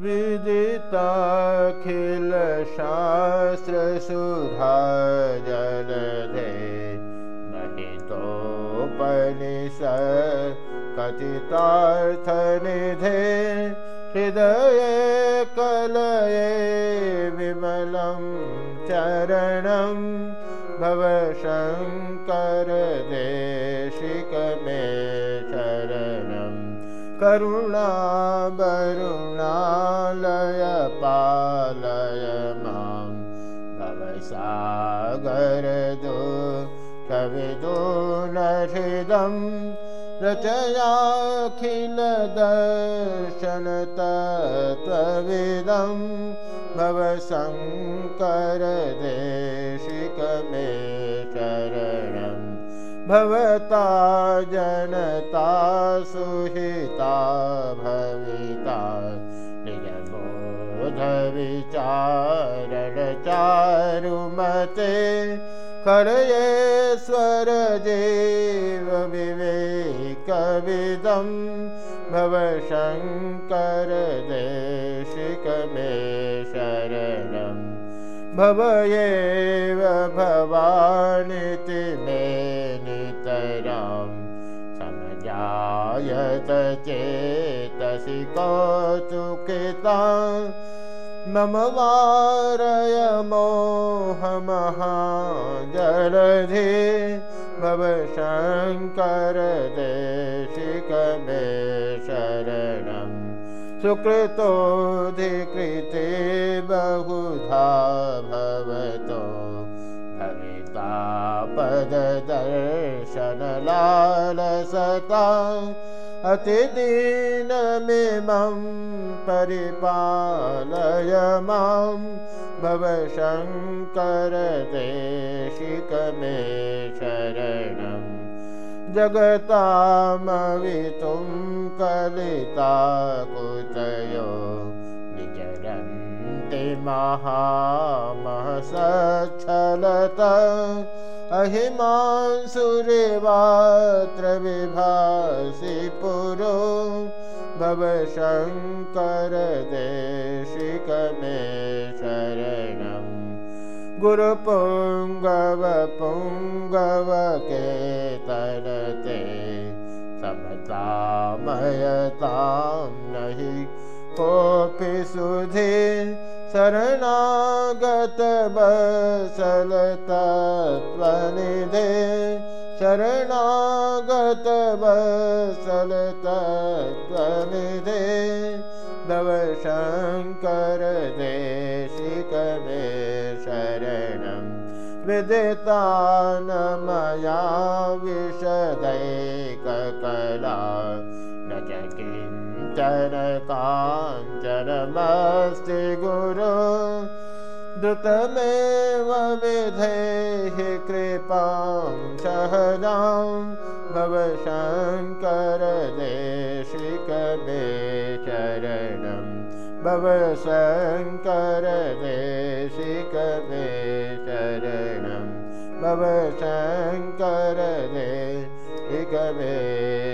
विदिताखिलशास्त्रसुधा जलधे महितोपनिष कथितार्थनिधे हृदये कलये विमलं चरणं भव शङ्करदेशिकमे चरणं करुणा वरुणालय पालय मां भव सागरदो कविदो न हृदम् रचयाखिलदर्शनतत्त्वविदं भव शङ्करदेशिकमे चरणं भवता जनता सुहिता भविता। निजबोधविचारणचारुमते करयेश्वर देव विवेकविदं भव शङ्करदेशिकमे शरणं। भव एव भवानिति मे समजायत चेतसि कौतुकिता मम वारय मोहमहाजलधि भव शङ्करदेशिकमे शरणं सुकृतोऽधिकृते बहुधा भवतो। भविता पददर्शनलालसता अतिदीनमिमं परिपालय मां। भव शङ्करदेशिकमे शरणं। जगतामवितुं कलिता कुतयो। विचरन्ति महामहसच्छलता अहिमांसुरेवात्र विभासि पुरो भव शङ्करदेशिकमे शरणं गुरुपुङ्गवपुङ्गवकेतनते समतामयतां नहि कोऽपि सुधे शरणागतवसलतत्त्वनिधे शरणागतवसलतत्त्वनिधे भव शङ्करदेशिकमे शरणं विदितानमया विशदैककला न च किञ्चन काञ्चनमस्ति गुरु। द्रुतमेव विधेहि कृपां सहजां। भव शङ्करदेशिकमे शरणं भव शङ्करदेशिकमे शरणं भव शङ्करदेशिकमे